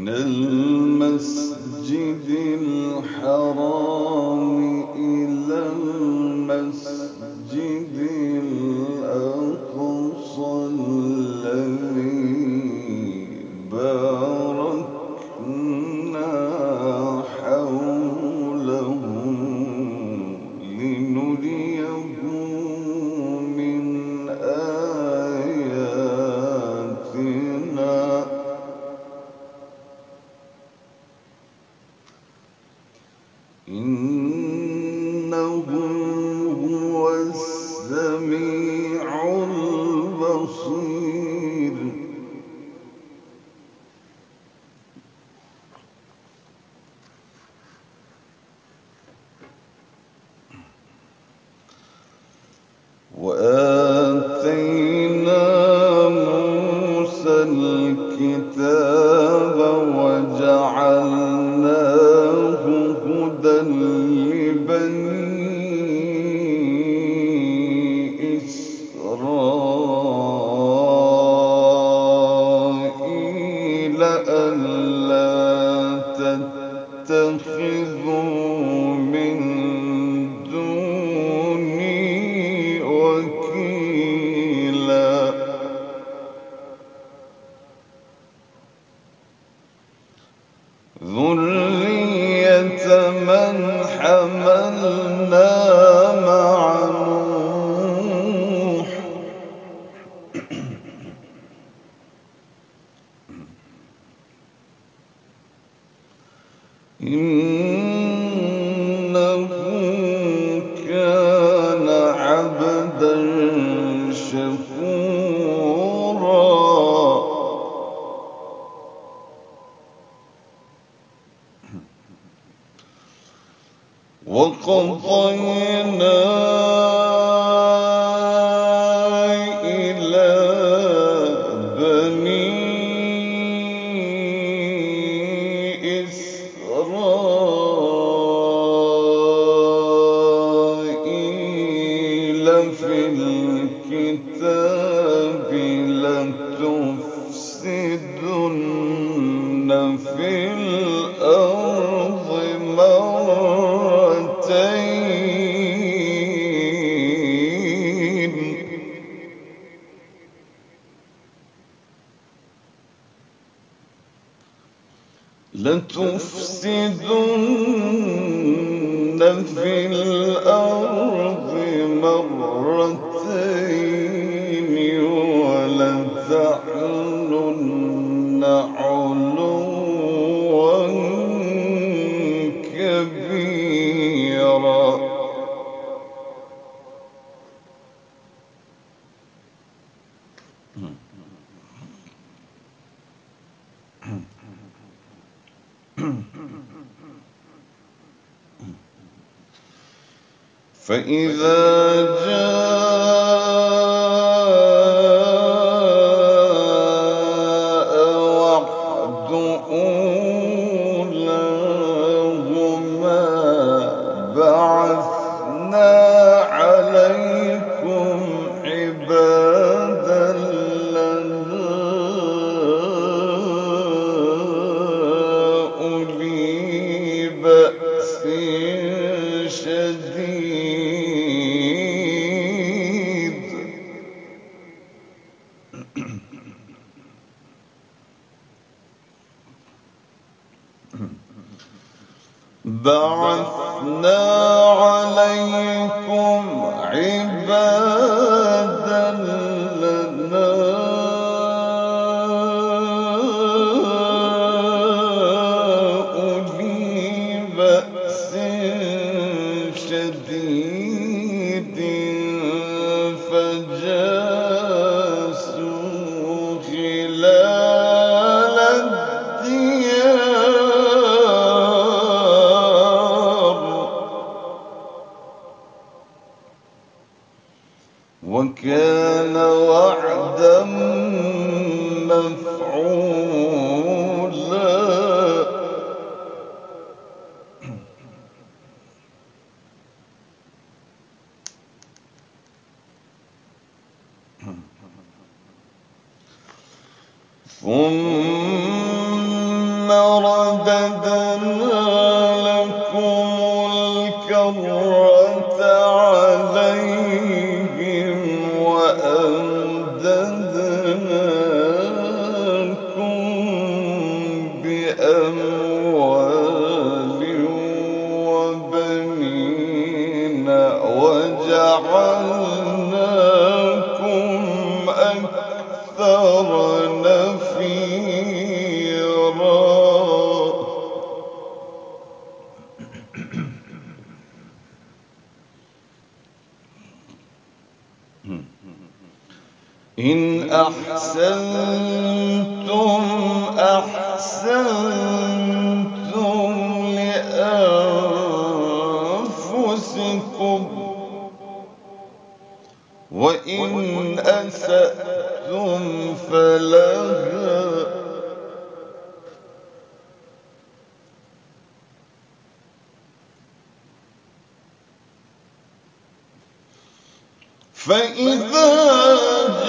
من المسجد إن لتفسدن في الأرض مرتين. فإذا مفعولا أحسنتم أحسنتم لأنفسكم. وإن أسأتم فلها. فإذا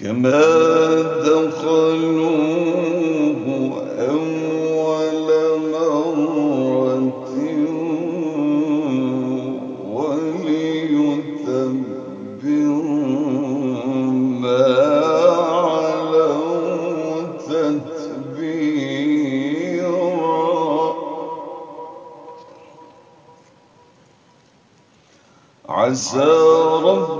كما دخلوه أول مرة وليتبروا ما علوا تتبيرا عسى ربكم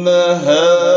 إنها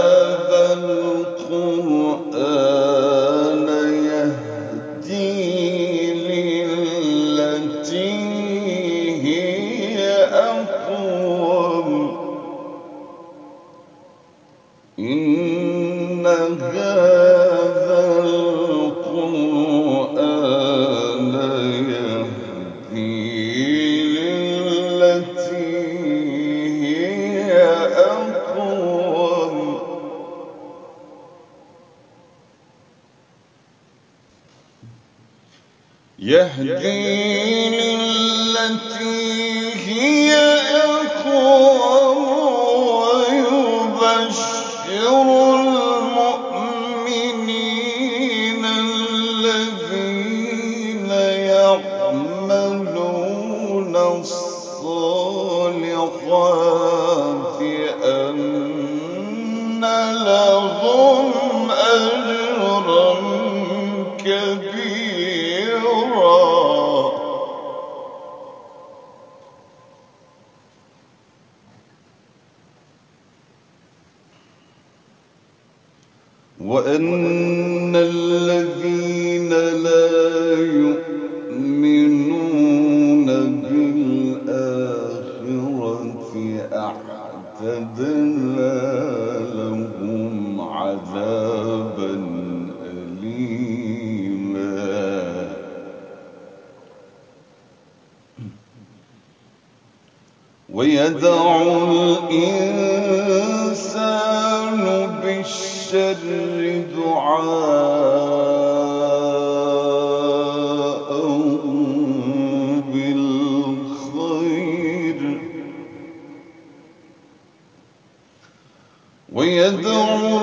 ويدعو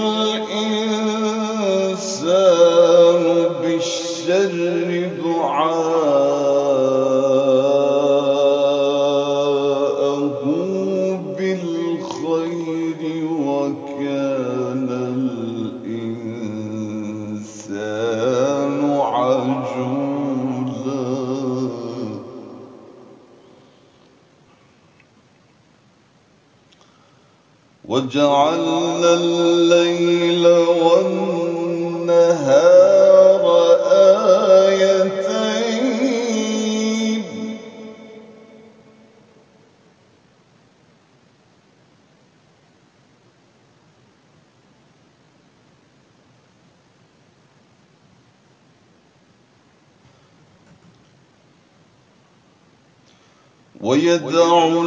الإنسان بالشر جعلنا ويدعو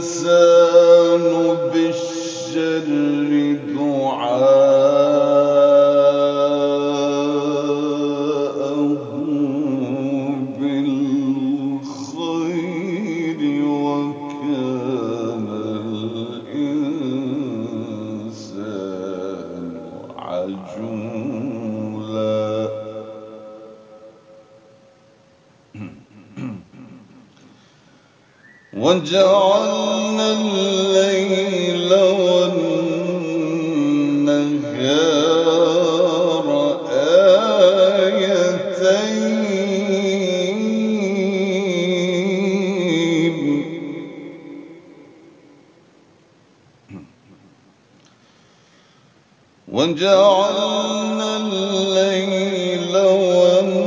الإنسان بالشر وجعلنا الليل والنهار آيتين. وجعلنا الليل والنهار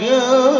جاء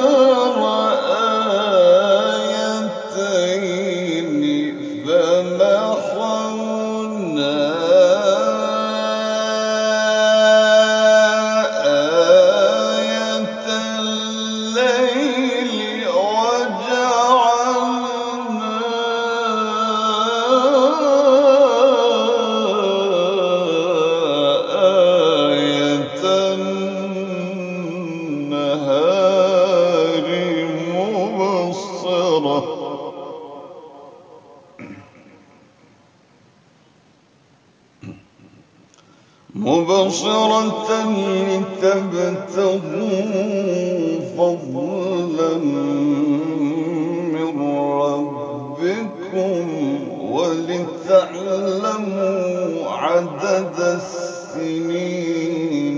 تبتغوا فضلا من ربكم ولتعلموا عدد السنين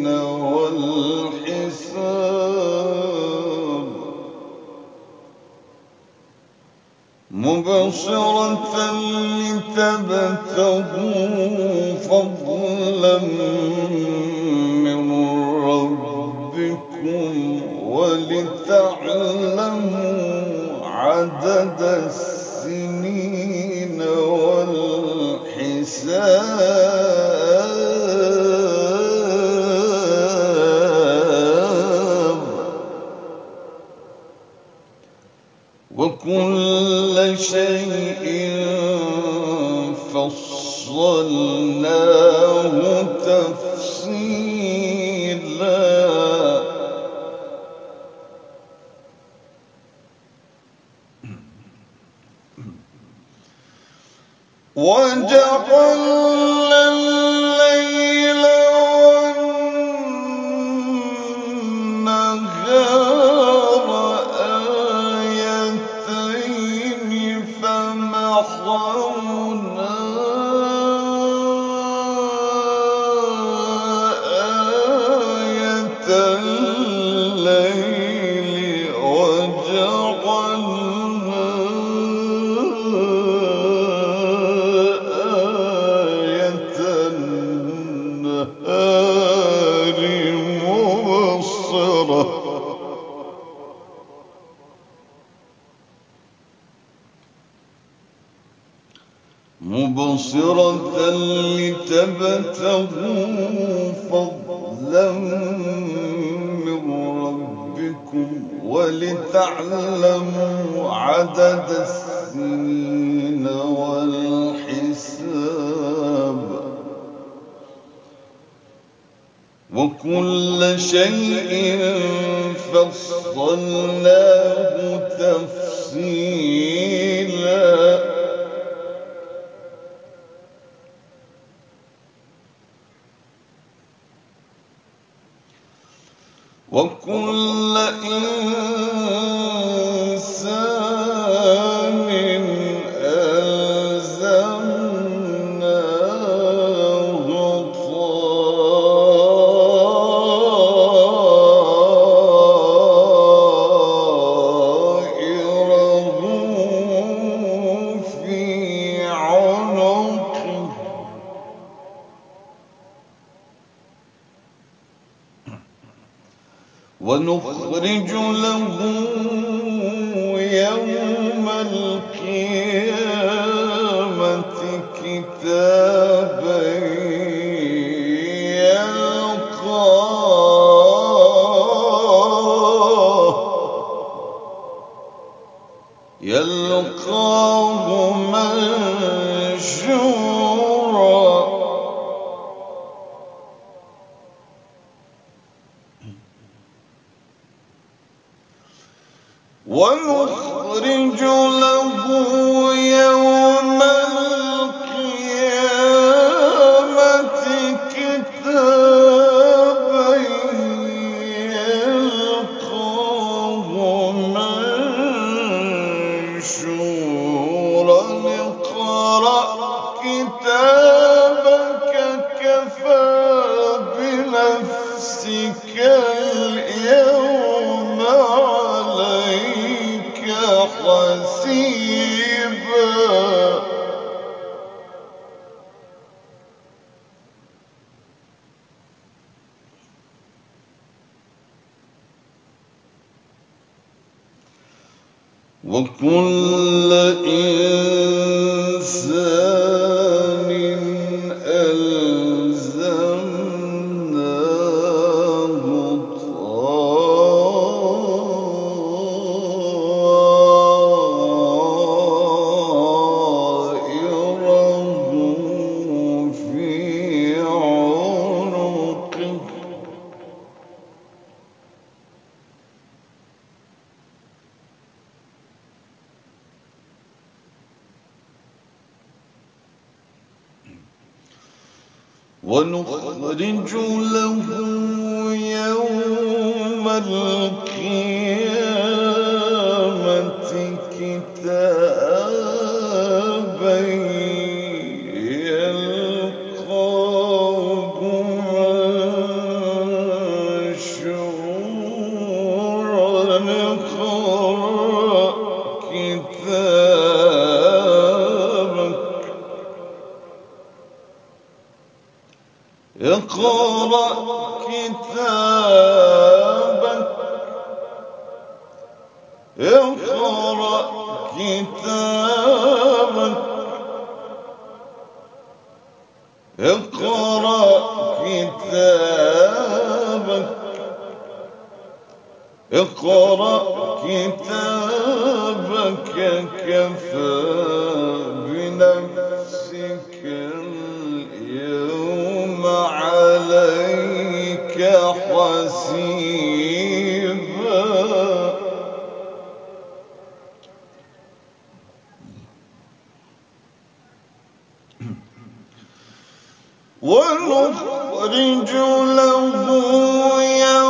والحساب. مبشرة لتبتغوا فضلا عدد السنين والحساب. وكل شيء فصل. وكل شيء فصلناه تفصيلا. وكل وكل إنسان ونخرج له يوم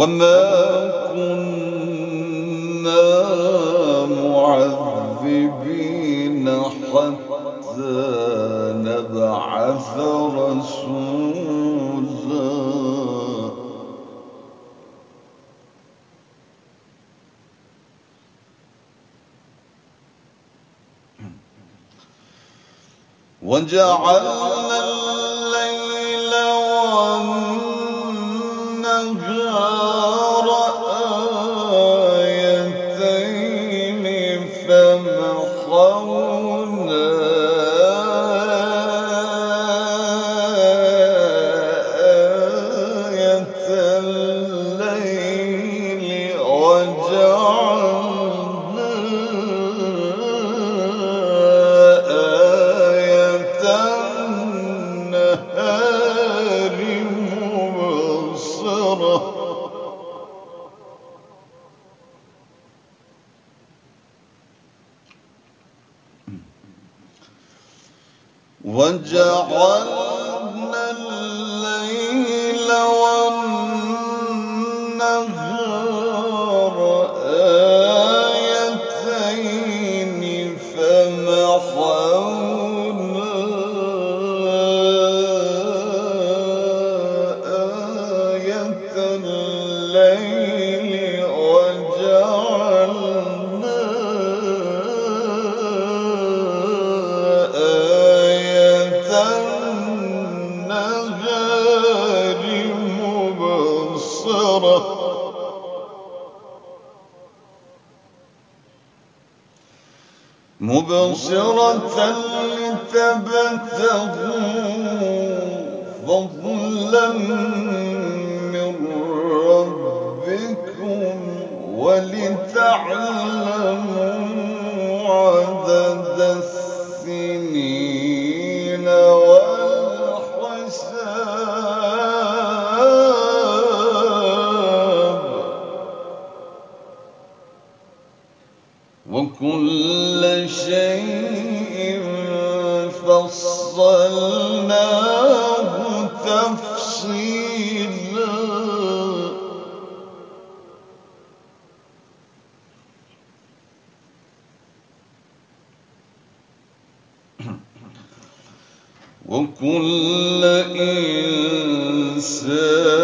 وما كنا معذبين حتى نبعث رسولا. وجعلنا Oh. وجعلنا آية النهار مبصرة. مبصرة لتبتغوا فضلا وكل إنسان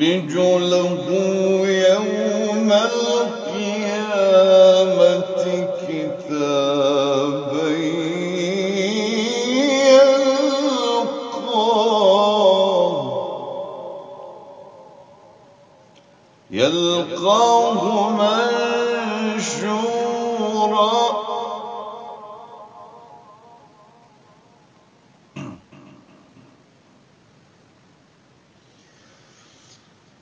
ونخرج له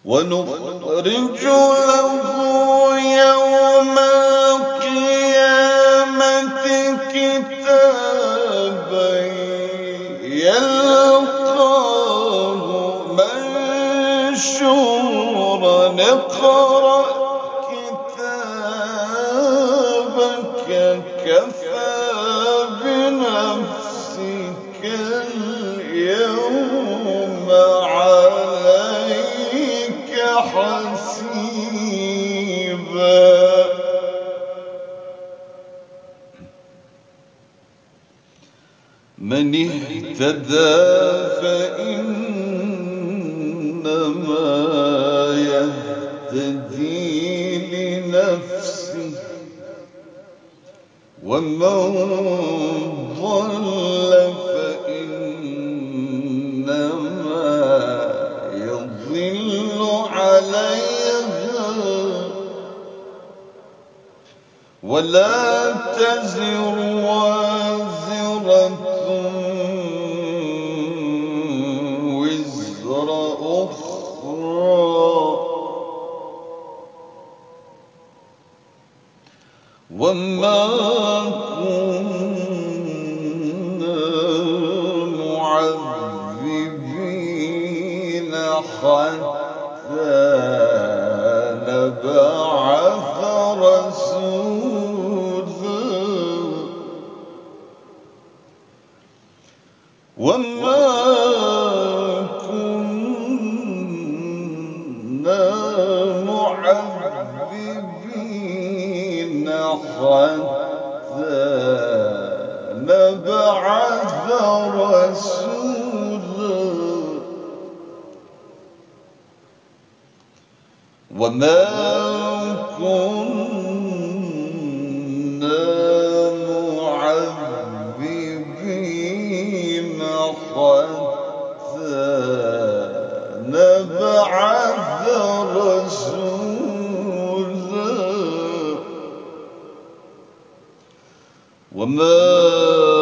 ونخرج له يوم القيامة كتابا يلقاه منشورا. اقرأ اهتدى فإنما يهتدي لنفسه ومن ضل فإنما يضل عليها ولا تزر وما كنا معذبين حتى نبعث رسولا. وما